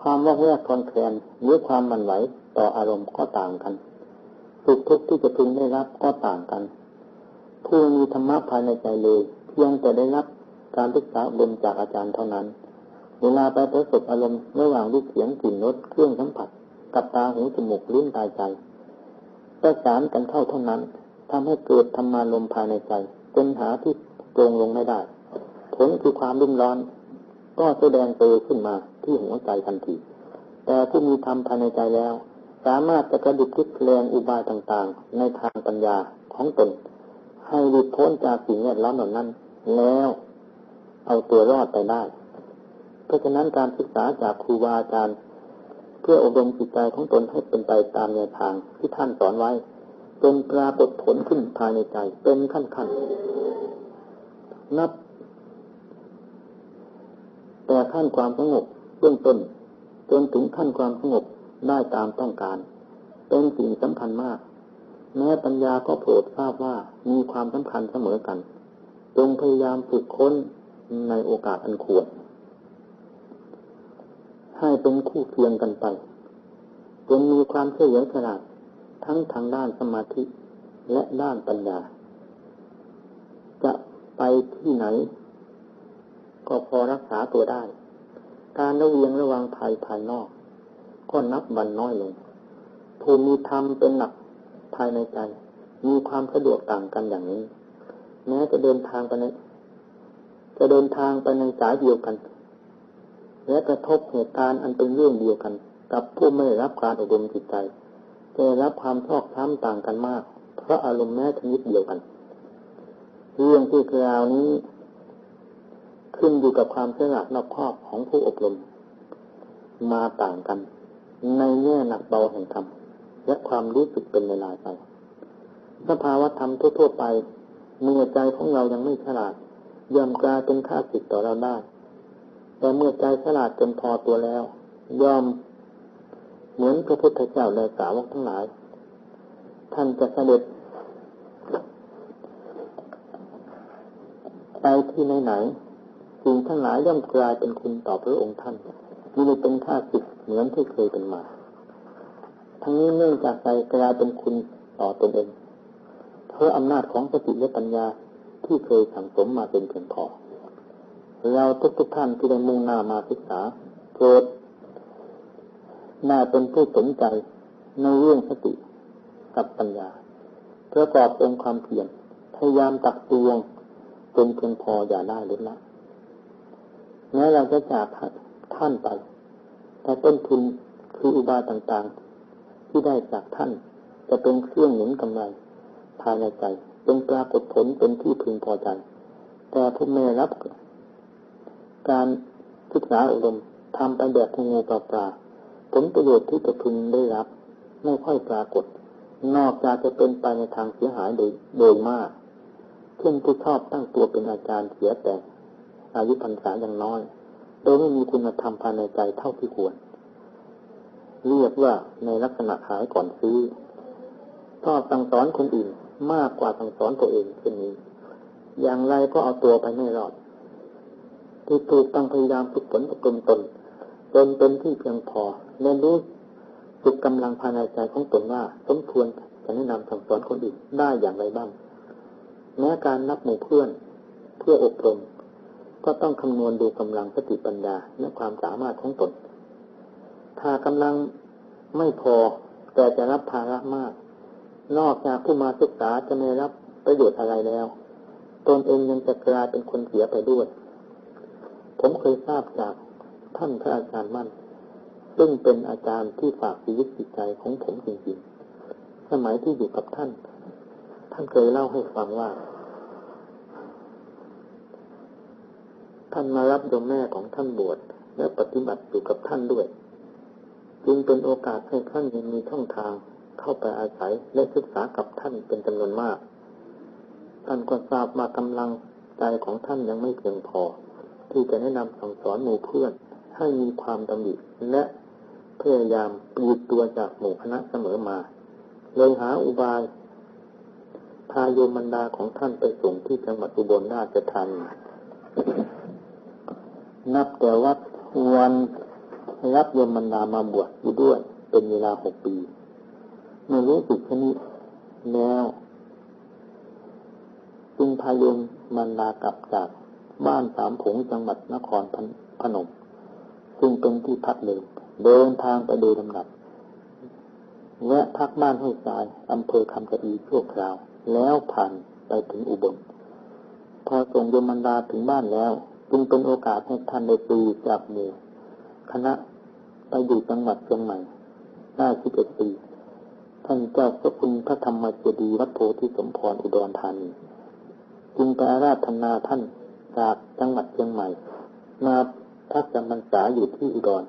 ความว่าแวกคอนแคลนหรือความมันไหวต่ออารมณ์ก็ต่างกันสุขทุกข์ที่จะพึงได้รับก็ต่างกัน ผู้มีธรรมะภายในใจเลยเพียงแต่ได้รับการศึกษาบนจากอาจารย์เท่านั้น เวลาไปประสบอารมณ์ระหว่างรูปเสียงกลิ่นรสเครื่องสัมผัส กับตาหูจมูกลิ้นกายใจประสานกันเข้าเท่านั้นทำให้เกิดธรรมารมภายในใจจนหาที่ตรงลงไม่ได้ ผลคือความรุ่มร้อน ก็แสดงตัวขึ้นมาที่หัวใจทันที แต่ผู้มีธรรมภายในใจแล้ว สามารถจะกระดิกพลิกแปลงอุบายต่างๆ ในทางปัญญาของตน ให้หลุดพ้นจากสิ่งแวดล้อมเหล่านั้น แล้วเอาตัวรอดไปได้ เพราะฉะนั้นการศึกษาจากครูบาอาจารย์เพื่ออบรมจิตใจของตนให้เป็นไปตามแนวทางที่ท่านสอนไว้จนปรากฏผลขึ้นภายในใจเป็นขั้นๆนับ แต่ขั้นความสงบเบื้องต้นจนถึงขั้นความสงบได้ตามต้องการ เป็นสิ่งสำคัญมาก แม้ปัญญาก็โปรดทราบว่ามีความสำคัญเสมอกัน จงพยายามฝึกค้นในโอกาสอันควร ให้เป็นคู่เคียงกันไป จนมีความเฉลียวฉลาดทั้งทางด้านสมาธิและด้านปัญญา จะไปที่ไหน ก็พอรักษาตัวได้ การระเวียงระวังภัยภายนอก ก็นับวันน้อยลงภูมิธรรมเป็นหลัก ภายในใจ มีความสะดวกต่างกันอย่างนี้ แม้จะเดินทางไปในจะเดินทางไปในสายเดียวกัน และกระทบเหตุการณ์อันเป็นเรื่องเดียวกัน กับผู้ไม่ได้รับการอบรมจิตใจจะรับความชอกช้ำต่างกันมาก เพราะอารมณ์แม้ชนิดเดียวกัน เรื่องที่กล่าวนี้ ขึ้นอยู่กับความฉลาดรอบคอบของผู้อบรม มาต่างกัน ในแง่หนักเบาแห่งธรรม และความรู้สึกเป็นเวลาไปสภาวะธรรมทั่วๆไปเมื่อใจของเรายังไม่ฉลาดย่อมกลายเป็นข้าศึกต่อเราได้ แต่เมื่อใจฉลาดจนพอตัวแล้วย่อมเหมือนพระพุทธเจ้าและสาวกทั้งหลาย ท่านจะเสด็จไปที่ไหนๆสิ่งทั้งหลายย่อมกลายเป็นคุณต่อพระองค์ท่านมีเป็นข้าศึกเหมือนที่เคยเป็นมา ทั้งนี้เนื่องจากใจกลายเป็นคุณต่อตนเอง เพราะอำนาจของสติและปัญญาที่เคยสั่งสมมาเป็นเพียงพอ เราทุกทุกท่านที่ได้มุ่งหน้ามาศึกษาโปรดน่าเป็นผู้สนใจในเรื่องสติกับปัญญาประกอบองค์ความเพียรพยายามตักตวงจนเพียงพออย่าได้ลดละแม้เราจะจากท่านไปแต่ต้นทุนคืออุบายต่างๆ ที่ได้จากท่าน จะเป็นเครื่องหนุนกำไรภายในใจเป็นปรากฏผลเป็นที่พึงพอใจ แต่ผู้ไม่รับ การศึกษาอบรมทำไปแบบงูปลาปลาผลประโยชน์ที่จะพึงได้รับ ไม่ค่อยปรากฏ นอกจากจะเป็นไปในทางเสียหายโดยโดยมากเช่นผู้ชอบตั้งตัวเป็นอาจารย์เสียแต่อายุพรรษาอย่างน้อย โดยไม่มีคุณธรรมภายในใจเท่าที่ควร เรียกว่าในลักษณะขายก่อนซื้อชอบสั่งสอนคนอื่นมากกว่าสั่งสอนตัวเองเช่นนี้ อย่างไรก็เอาตัวไปไม่รอด ที่ถูกตั้งพยายามฝึกฝนอบรมตนจนเป็นที่เพียงพอเรียนรู้ฝึกกำลังภายในใจของตนว่าสมควรจะแนะนำสั่งสอนคนอื่นได้อย่างไรบ้าง แม้การนับหมู่เพื่อนเพื่ออบรม ก็ต้องคำนวณดูกำลังสติปัญญาและความสามารถของตน ถ้ากำลังไม่พอ แต่จะรับภาระมาก นอกจากผู้มาศึกษาจะไม่รับประโยชน์อะไรแล้ว ตนเองยังจะกลายเป็นคนเสียไปด้วย ผมเคยทราบจากท่านพระอาจารย์มั่น ซึ่งเป็นอาจารย์ที่ฝากชีวิตจิตใจของผมจริงๆ สมัยที่อยู่กับท่าน ท่านเคยเล่าให้ฟังว่า ท่านมารับโยมแม่ของท่านบวชและปฏิบัติอยู่กับท่านด้วย จึงเป็นโอกาสให้ท่านมีช่องทางเข้าไปอาศัยและศึกษากับท่านเป็นจำนวนมาก ท่านก็ทราบมากำลังใจของท่านยังไม่เพียงพอ ที่จะแนะนำสั่งสอนหมู่เพื่อน ให้มีความดำริและพยายามปลีกตัวจากหมู่คณะเสมอมาเลยหาอุบายพาโยมันดาของท่านไปส่งที่จังหวัดอุบลราชธานีนับแต่วัดวัน รับโยมันดามาบวชอยู่ด้วย เป็นเวลาหกปีเมื่อรู้สึกชนิดแล้วจึงพาโยมันดากลับจากบ้านสามผงจังหวัดนครพนมซึ่งเป็นที่พักเดิมเดินทางไปโดยลำดับแวะพักบ้านห้วยทรายอำเภอคำกระอีชั่วคราว แล้วผ่านไปถึงอุบล พอส่งโยมันดาถึงบ้านแล้ว จึงเป็นโอกาสให้ท่านได้ปีจากหมู่คณะ ไปอยู่จังหวัดเชียงใหม่ได้สิบเอ็ดปี ท่านเจ้าพระคุณพระธรรมเจดียวัดโพธิสมพรอุดรธานี จึงไปอาราธนาท่านจากจังหวัดเชียงใหม่ มาพักจำพรรษาอยู่ที่อุดร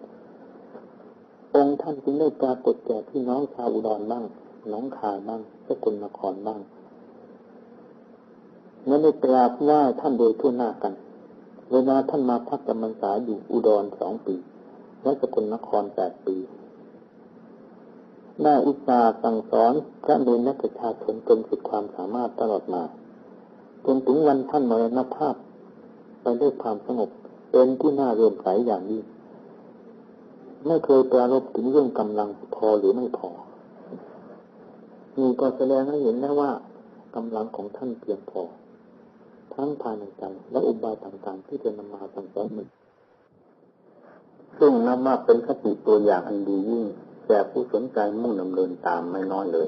องค์ท่านจึงได้ปรากฏแก่พี่น้องชาวอุดรบ้าง น้องคายบ้างสกุลนครบ้างและได้กราบไหว้ท่านโดยทั่วหน้ากัน เวลาท่านมาพักจำพรรษาอยู่อุดรสองปี และสกุลนครแปดปีได้อุตสาห์สั่งสอนพระเนรและประชาชนจนสุดความสามารถตลอดมาจนถึงวันท่านมรณภาพ ไปด้วยความสงบเป็นที่น่าเรื่มใสอย่างนี้ไม่เคยปรารบถึงเรื่องกำลังพอหรือไม่พอมีก็แสดงให้เห็นแล้วว่ากำลังของท่านเพียงพอ ทั้งภายในใจและอุบายต่างๆ ที่จะนำมาสั่งสอนมัน ซึ่งนำมาเป็นคติตัวอย่างอันดียิ่งแก่ผู้สนใจมุ่งดำเนินตามไม่น้อยเลย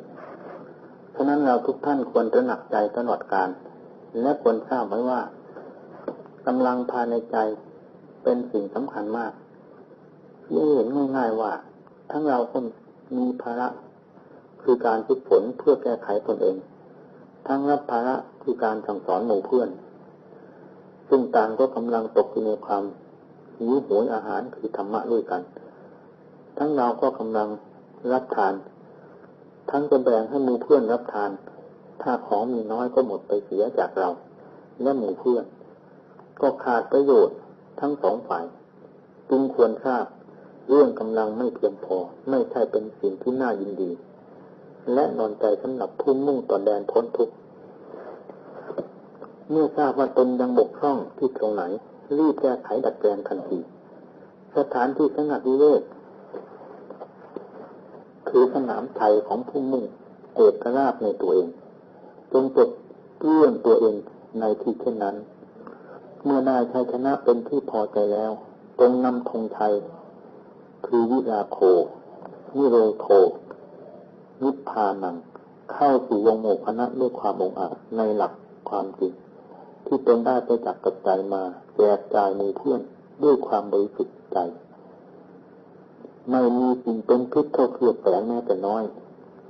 ฉะนั้นเราทุกท่านควรจะหนักใจตลอดการ และควรทราบไว้ว่ากำลังภายในใจเป็นสิ่งสำคัญมากที่เห็นง่ายๆว่า ทั้งเราก็มีภาระคือการฝึกฝนเพื่อแก้ไขตนเอง ทั้งรับภาระคือการสั่งสอนหมู่เพื่อน ซึ่งต่างก็กำลังตกอยู่ในความ หิวโหยอาหารคือธรรมะด้วยกัน ทั้งเราก็กำลังรับทาน ทั้งจะแบ่งให้มู่เพื่อนรับทาน ถ้าของมีน้อยก็หมดไปเสียจากเรา และหมู่เพื่อน ก็ขาดประโยชน์ทั้งสองฝ่ายจึงควรทราบเรื่องกำลังไม่เพียงพอ ไม่ใช่เป็นสิ่งที่น่ายินดี และนอนใจสำหรับผู้มุ่งต่อแดนพ้นทุกข์เมื่อทราบว่าตนยังบกพร่องที่ตรงไหน รีบแก้ไขดัดแปลงทันทีสถานที่สงัดวิเวกคือสนามไทยของผู้มุ่งเอกราบในตัวเอง จงปลดเปื้องตัวเองในที่เช่นนั้น เมื่อได้ชัยชนะเป็นที่พอใจแล้วตรงนำธงชัยคือวิราโควิโรโคนิพพานัง เข้าสู่วงโมกคณะด้วยความองอาจในหลักความจริงที่ตนได้ไปจากกับใจมา แจกจ่ายมือเพื่อนด้วยความบริสุทธิ์ใจ ไม่มีสิ่งเป็นพิษเข้าเคลือบแฝงแม้แต่น้อย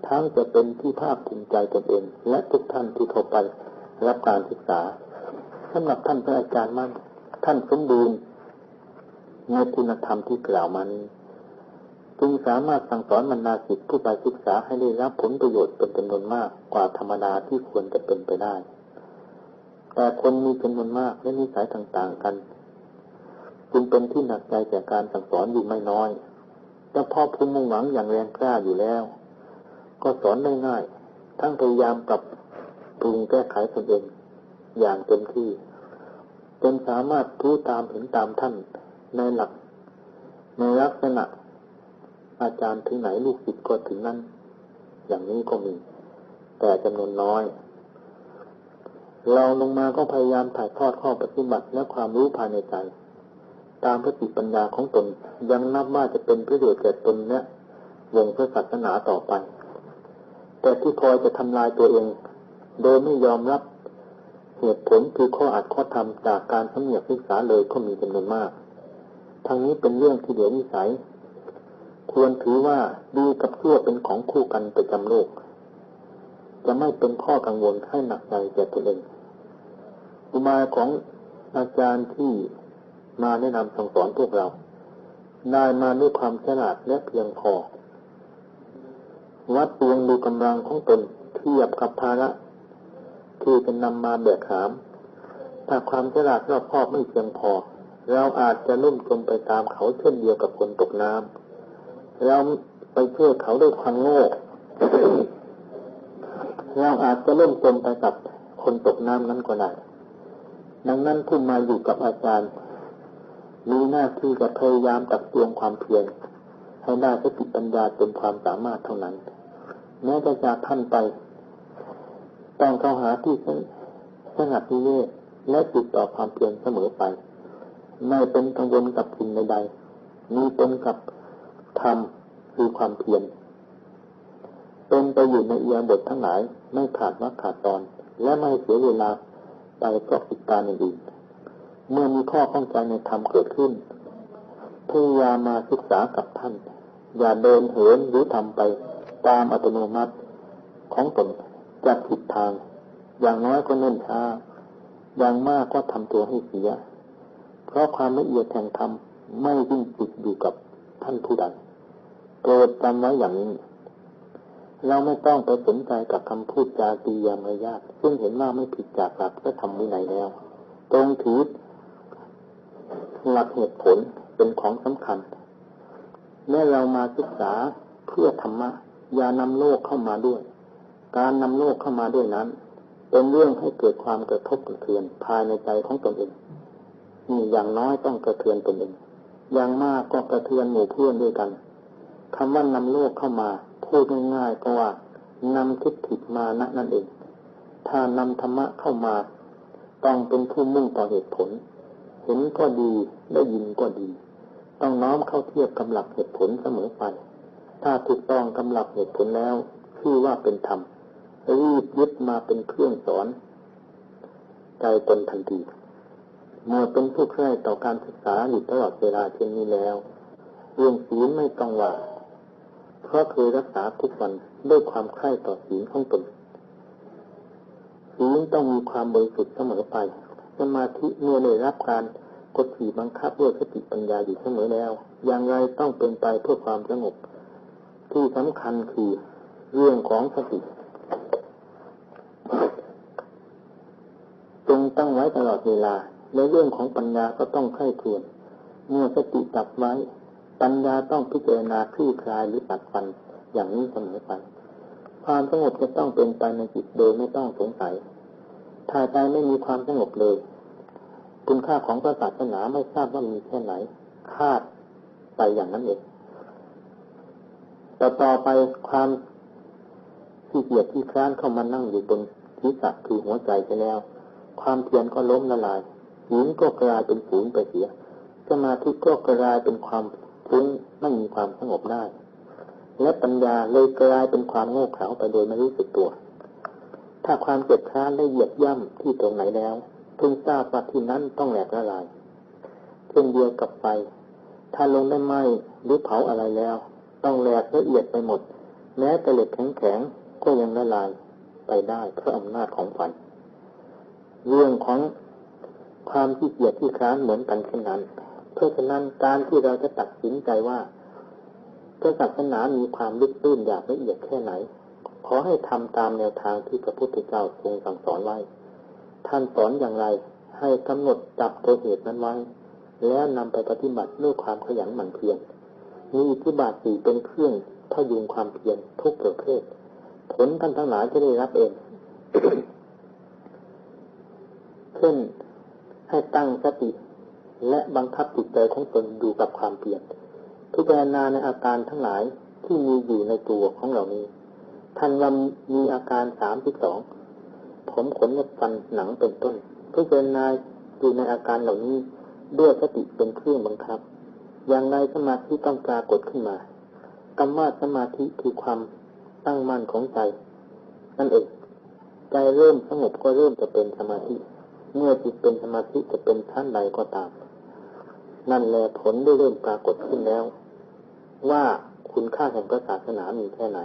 ทั้งจะเป็นที่ภาคภูมิใจตนเอง และทุกท่านที่เข้าไปรับการศึกษาสำหรับท่านพระอาจารย์มั่นท่านสมบูรณ์ในคุณธรรมที่กล่าวมานี้จึงสามารถสั่งสอนบรรดาศิษย์ผู้ไปศึกษาให้ได้รับผลประโยชน์เป็นจำนวนมากกว่าธรรมดาที่ควรจะเป็นไปได้ แต่คนมีจำนวนมากและนิสัยต่าง ๆ กัน จึงเป็นที่หนักใจจากการสั่งสอนอยู่ไม่น้อยแต่พ่อผู้มุ่งหวังอย่างแรงกล้าอยู่แล้ว ก็สอนได้ง่ายทั้งพยายามปรับปรุงแก้ไขตนเอง อย่างเต็มที่จนสามารถรู้ตามเห็นตามท่านในหลัก ในลักษณะ อาจารย์ถึงไหนลูกศิษย์ก็ถึงนั้น อย่างนี้ก็มี แต่จำนวนน้อย เราลงมาก็พยายามถ่ายทอดข้อปฏิบัติและความรู้ภายในใจ ตามพระติปัญญาของตนยังนับว่าจะเป็นประโยชน์แก่ตนและวงพระศาสนาต่อไป แต่ที่คอยจะทำลายตัวเอง โดยไม่ยอมรับเหตุผลคือข้ออัดข้อธรรมจากการสำเนียกศึกษาเลยก็มีจำนวนมาก ทางนี้เป็นเรื่องที่เดียวนิสัย ควรถือว่าดีกับชั่วเป็นของคู่กันประจำโลก จะไม่เป็นข้อกังวลให้หนักใจแก่ตัวเอง อุบายของอาจารย์ที่มาแนะนำสั่งสอนพวกเรา ได้มาด้วยความฉลาดและเพียงพอ วัดเพียงดูกำลังของตนเทียบกับภาระที่จะนำมาแบกหาม ถ้าความฉลาดรอบคอบไม่เพียงพอ เราอาจจะลุ่มจมไปตามเขาเช่นเดียวกับคนตกน้ำเราไปเชื่อเขาด้วยความโง่เราอาจจะล่มจมไปกับคนตกน้ำนั้นก็ได้ ดังนั้นผู้มาอยู่กับอาจารย์มีหน้าที่จะพยายามตักตวงความเพียรให้ได้สติปัญญาเต็มความสามารถเท่านั้น แม้จะจากท่านไปต้องเข้าหาที่สงัดนิเวศและติดต่อความเพียรเสมอไป ไม่เป็นกังวลกับสิ่งใดๆมีเป็นกับธรรมคือความเพียรเป็นไปอยู่ในเอียบททั้งหลาย ไม่ขาดวักขาดตอน และไม่เสียเวลา ไปกับกิจการอื่นเมื่อมีข้อข้องใจในธรรมเกิดขึ้นพยายามมาศึกษากับท่าน อย่าเดินเหินหรือทำไปตามอัตโนมัติของตนจะผิดทาง อย่างน้อยก็เนิ่นช้า อย่างมากก็ทำตัวให้เสีย เพราะความละเอียดแห่งธรรมไม่ยิ่งติดอยู่กับท่านผู้ใดโปรดจำไว้อย่างนี้ เราไม่ต้องไปสนใจกับคำพูดจาตียามายาทซึ่งเห็นว่าไม่ผิดจากหลักพระธรรมวินัยแล้ว ตรงถือหลักเหตุผลเป็นของสำคัญเมื่อเรามาศึกษาเพื่อธรรมะอย่านำโลกเข้ามาด้วย การนำโลกเข้ามาด้วยนั้น เป็นเรื่องให้เกิดความกระทบกระเทือนภายในใจของตนเองนี่อย่างน้อยต้องกระเทือนตนเองอย่างมากก็กระเทือนหมู่เพื่อนด้วยกันคำว่านำโลกเข้ามา พูดง่ายๆก็ว่านำทิฏฐิมานะนั่นเอง ถ้านำธรรมะเข้ามา ต้องเป็นผู้มุ่งต่อเหตุผล เห็นก็ดีได้ยินก็ดี ต้องน้อมเข้าเทียบกำหลักเหตุผลเสมอไป ถ้าถูกต้องกำหลักเหตุผลแล้วชื่อว่าเป็นธรรมรีบยึดมาเป็นเครื่องสอนใจตนทันทีเมื่อเป็นผู้ใคร่ต่อการศึกษาอยู่ตลอดเวลาเช่นนี้แล้ว เรื่องศีลไม่ต้องว่า ราะเคยรักษาทุกวันด้วยความใคร่ต่อศีลของตนศีลต้องมีความบริสุทธิ์เสมอไปสมาธิเมื่อได้รับการกดขี่บังคับด้วยสติปัญญาอยู่เสมอแล้ว อย่างไรต้องเป็นไปเพื่อความสงบ ที่สำคัญคือเรื่องของสติจงตั้งไว้ตลอดเวลา ในเรื่องของปัญญาก็ต้องไข้ทวนเมื่อสติจับไว้ ปัญญาต้องพิจารณาคลี่คลายหรือตัดฟันอย่างนี้เสมอไป ความสงบจะต้องเป็นไปในจิตโดยไม่ต้องสงสัยถ้าใจไม่มีความสงบเลย คุณค่าของพระศาสนาไม่ทราบว่ามีแค่ไหน คาดไปอย่างนั้นเองแต่ต่อไปความที่เกียดที่คร้านเข้ามานั่งอยู่บนศีรษะคือหัวใจไปแล้ว ความเพียรก็ล้มละลายหินก็กลายเป็นฝูนไปเสียสมาธิก็กลายเป็นความ ฟุ้งไม่มีความสงบได้ และปัญญาเลยกลายเป็นความโง่เขลาไปโดยไม่รู้สึกตัว ถ้าความเจ็บค้านได้เหยียบย่ำที่ตรงไหนแล้วพึงทราบว่าที่นั้นต้องแหลกละลายเช่นเดียวกับไฟถ้าลงได้ไหมหรือเผาอะไรแล้ว ต้องแหลกละเอียดไปหมด แม้แต่เหล็กแข็งๆก็ยังละลายไปได้เพราะอำนาจของฝันเรื่องของความที่เกียจที่ค้านเหมือนกันเช่นนั้น เพราะฉะนั้นการที่เราจะตัดสินใจว่าพระศาสนามีความลึกตื้นอยางละเอียดแค่ไหน ขอให้ทำตามแนวทางที่พระพุทธเจ้าทรงสั่งสอนไว้ ท่านสอนอย่างไร ให้กำหนดจับตัวเหตุนั้นไว้ แล้วนำไปปฏิบัติด้วยความขยันหมั่นเพียร มีอิทธิบาทสี่เป็นเครื่องพยุงความเพียรทุกประเภท ผลท่านทั้งหลายจะได้รับเอง เช่นให้ตั้งสติ และบังคับจิตใจของตนอยู่กับความเพียรพิจารณาในอาการทั้งหลายที่มีอยู่ในตัวของเรานี้ท่านว่ามีอาการสามสิบสองผมขนเล็บฟันหนังเป็นต้นพิจารณาอยู่ในอาการเหล่านี้ด้วยสติเป็นเครื่องบังคับ อย่างไรสมาธิต้องปรากฏขึ้นมากรรมว่าสมาธิคือความตั้งมั่นของใจ นั่นเองใจเริ่มสงบก็เริ่มจะเป็นสมาธิ เมื่อจิตเป็นสมาธิจะเป็นท่านใดก็ตาม นั่นแหละผลได้เริ่มปรากฏขึ้นแล้ว ว่าคุณค่าแห่งศาสนามีแค่ไหน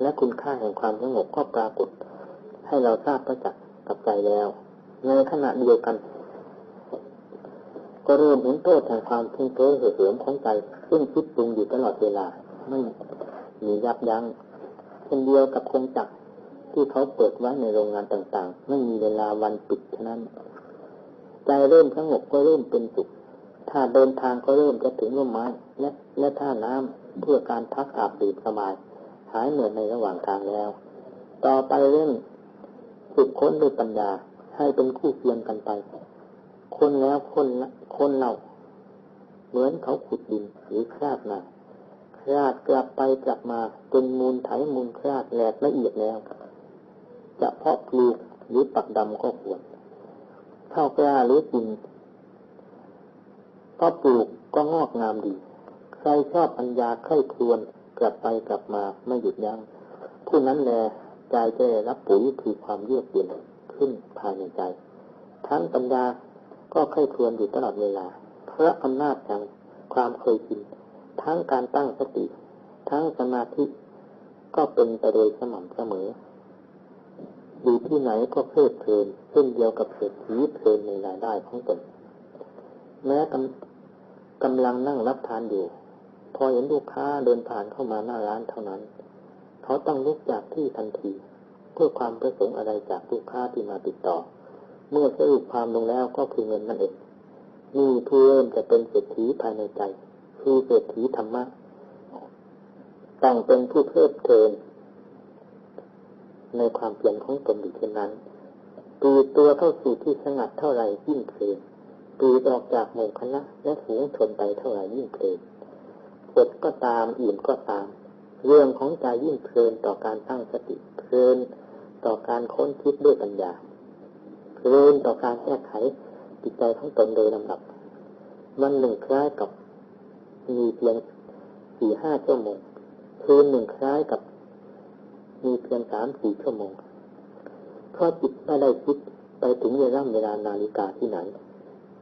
และคุณค่าแห่งความสงบก็ปรากฏ ให้เราทราบประจักษ์กับใจแล้ว ในขณะเดียวกัน ก็เริ่มเห็นโทษแห่งความทุ่งเฟ้อเหื่อเหิมของใจ ซึ่งคิดปรุงอยู่ตลอดเวลา ไม่มียับยัง้งเช่นเดียวกับคงจักรที่เขาเปิดไว้ในโรงงานต่างๆ ไม่มีเวลาวันปิดฉะนั้น ใจเริ่มสงบก็เริ่มเป็นสุข ถ้าเดินทางก็เริ่มจะถึงร่มไม้และและท่าน้ำเพื่อการพักอาบดื่มสบาย หายเหนื่อยในระหว่างทางแล้ว ต่อไปเรื่องฝึกค้นด้วยปัญญาให้เป็นคู่เคียงกันไป คนแล้วคนคนเราเหมือนเขาขุดดินหรือคราบนาคราดกลับไปกลับมาจนมูลไถมูลคราดแหลกละเอียดแล้ว จะเพาะปลูกหรือปักดำก็ควรข้าวกล้าหรือกิน ก็ปลูกก็งอกงามดี ใครชอบปัญญาไข้ควรกลับไปกลับมาไม่หยุดยัง้งผู้นั้นแลใจจะรับปุ๋ยคือความเยือกเย็นขึ้นภายในใจ ทั้งปัญญาก็ไข้ควรอยู่ตลอดเวลา เพราะอำนาจแห่งความเคยชินทั้งการตั้งสติ ทั้งสมาธิก็เป็นไปโดยสม่ำเสมออยู่ที่ไหนก็เพลิดเพลินเช่นเดียวกับเศรษฐีเพลินในรายได้ของตนแม้ กำลังนั่งรับทานอยู่ พอเห็นลูกค้าเดินผ่านเข้ามาหน้าร้านเท่านั้น เขาต้องลุกจากที่ทันที เพื่อความประสงค์อะไรจากลูกค้าที่มาติดต่อ เมื่อสรุปความลงแล้วก็คือเงินนั่นเองนี่เพื่อนจะเป็นเศรษฐีภายในใจ คือเศรษฐีธรรมะต้องเป็นผู้เพลิดเพลินในความเปลี่ยนของตนอยู่เช่นนั้นปีตัวเข้าสู่ที่สงัดเท่าไรยิ่งเพลิน ปีออกจากหมู่คณะและฝูงชนไปเท่าไรยิ่งเพลินอดก็ตามอิ่มก็ตาม เรื่องของใจยิ่งเพลินต่อการตั้งสติเพลินต่อการค้นคิดด้วยปัญญาเพลินต่อการแก้ไขจิตใจของตนโดยลำดับวันหนึ่งคล้ายกับมีเพียงสี่ห้าชั่วโมงคืนหนึ่งคล้ายกับ มีเพียงสามสี่ชั่วโมงเพราะจิตไม่ได้คิดไปถึงเวลาเวลานาฬิกาที่ไหน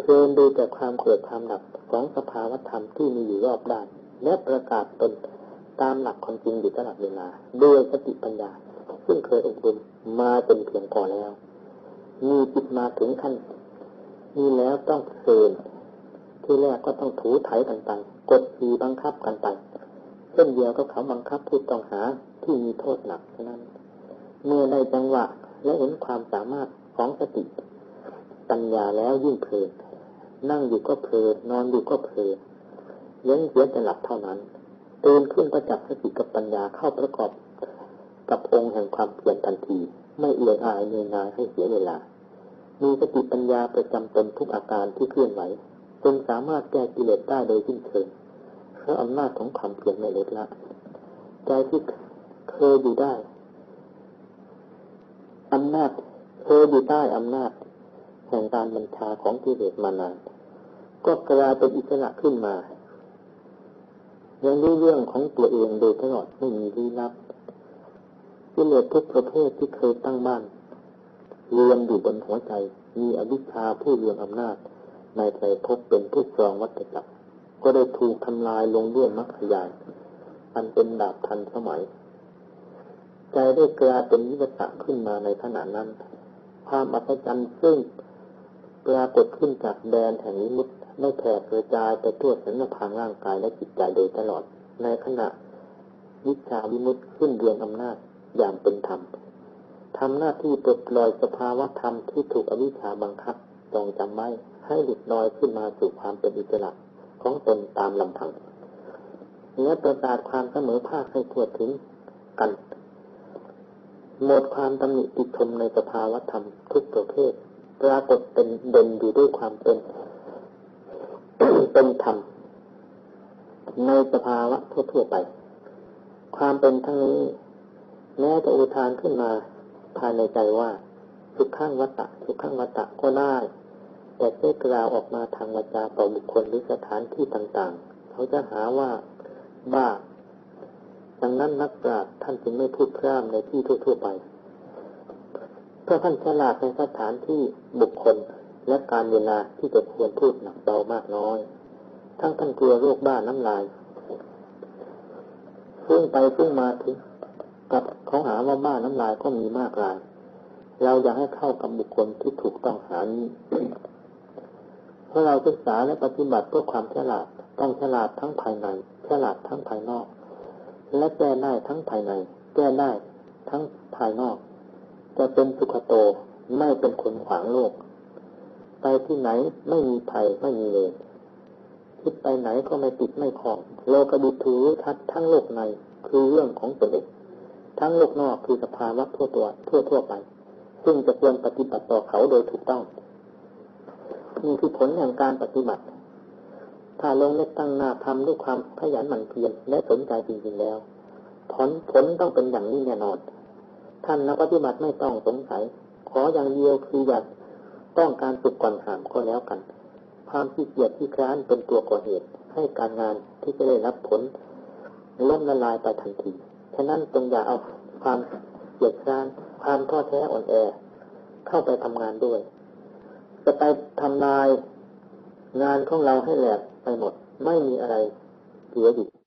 เพลินดูแต่ความเกิดความดับของสภาวธรรมที่มีอยู่รอบด้านและประกาศตนตามหลักความจริงอยู่ตลอดเวลาด้วยสติปัญญา ซึ่งเคยอบรมมาเป็นเพียงพอแล้ว มีจิตมาถึงขั้นนี้แล้วต้องเพลินที่แรกก็ต้องถูถ่ายต่างๆกดขี่บังคับกันไปเช่นเดียวกับเขาบังคับผู้ต้องหาที่มีโทษหนักนั้น เมื่อในจังหวะและเห็นความสามารถของสติปัญญาแล้วยิ่งเพลิน นั่งอยู่ก็เพลินนอนอยู่ก็เพลินเลี้ยงเสียจะหลับเท่านั้นตื่นขึ้นก็จับสติกับปัญญาเข้าประกอบ กับองค์แห่งความเพียรทันที ไม่เอียงอายเนื่อยนายให้เสียเวลา มีสติปัญญาประจำตนทุกอาการที่เคลื่อนไหวจนสามารถแก้กิเลสได้โดยสิ้นเชิงเพราะอำนาจของความเพียรไม่ลดละใจที่เคยอยู่ได้อำนาจเคยอยู่ใต้อำนาจ แห่งการบัญชาของกิเลสมานาน ก็กลายเป็นอิสระขึ้นมา ยังรู้เรื่องของตัวเองโดยตลอดไม่มีลี้ลับกิเลสทุกประเภทที่เคยตั้งบ้านเรียนอยู่บนหัวใจ มีอวิชชาผู้เรืองอำนาจ ในใจพบเป็นผู้ครองวัฏจักร ก็ได้ถูกทำลายลงด้วยมรรคยานอันเป็นดาบทันสมัย ใจได้กลายเป็นวิวัฒขึ้นมาในขณะนั้น ความอัศจรรย์ซึ่ง ปรากฏขึ้นจากแดนแห่งนิมุตไม่แผ่กระจายไปทั่วสันพางร่างกายและจิตใจโดยตลอด ในขณะวิชาวิมุตขึ้นเรืองอำนาจอย่างเป็นธรรมทำหน้าที่ปลดปล่อยสภาวะธรรมที่ถูกอวิชชาบังคับจองจำไว้ให้หลุดลอยขึ้นมาสู่ความเป็นอิสระของตนตามลำพังและประกาศความเสมอภาคให้ทั่วถึงกัน หมดความตำหนิติชมในสภาวะธรรมทุกประเภท ปรากฏเป็นเด่นอยู่ด้วยความเป็นเป็นธรรมในสภาวะทั่วๆไป ความเป็นทั้งนี้ แม้จะอุทานขึ้นมาภายในใจว่าสุขข้างวัตตะสุขข้างวัตตะก็ได้ แต่เมื่อกล่าวออกมาทางวาจาต่อบุคคลหรือสถานที่ต่างๆ เขาจะหาว่าบ้าดังนั้นนักปราชญ์ท่านจึงไม่พูดพร่ำในที่ทั่วๆไป เพราท่านฉลาดในสถานที่บุคคลและการเวลาที่จะควรพูดหนักเบามากน้อย ทั้งท่านกลัวโรคบ้าน้ำลายฟุ้งไปฟุ้งมาถึงกับเขาหาว่าบ้าน้ำลายก็มีมากราย เราอยากให้เข้ากับบุคคลที่ถูกต้องหานี้เพราะเราศึกษาและปฏิบัติเพื่อความฉลาดต้องฉลาดทั้งภายใน ฉลาดทั้งภายนอก และแก้ได้ทั้งภายใน แก้ได้ทั้งภายนอก จะเป็นสุขโตไม่เป็นคนขวางโลก ไปที่ไหนไม่มีภัยไม่มีเลยคิดไปไหนก็ไม่ติดไม่คล้องโลกบุถือทัดทั้งโลกในคือเรื่องของตนเองทั้งโลกนอกคือสภาวะทั่วตัวทั่วทั่วไป ซึ่งจะควรปฏิบัติต่อเขาโดยถูกต้องนี่คือผลแห่งการปฏิบัติ ถ้าลงในตั้งหน้าทำด้วยความขยันหมั่นเพียรและสนใจจริงๆแล้ว ผลผลต้องเป็นอย่างนี้แน่นอน ท่านนักปฏิบัติไม่ต้องสงสัย ขออย่างเดียวคืออยากต้องการฝึกก่อนหามก็แล้วกัน ความขี้เกียจที่คร้านเป็นตัวก่อเหตุ ให้การงานที่จะได้รับผลล้มละลายไปทันที ฉะนั้นจงอย่าเอาความเกียดคร้านความท้อแท้อ่อนแอ เข้าไปทำงานด้วย จะไปทำลายงานของเราให้แหลกไปหมด ไม่มีอะไรเหลืออยู่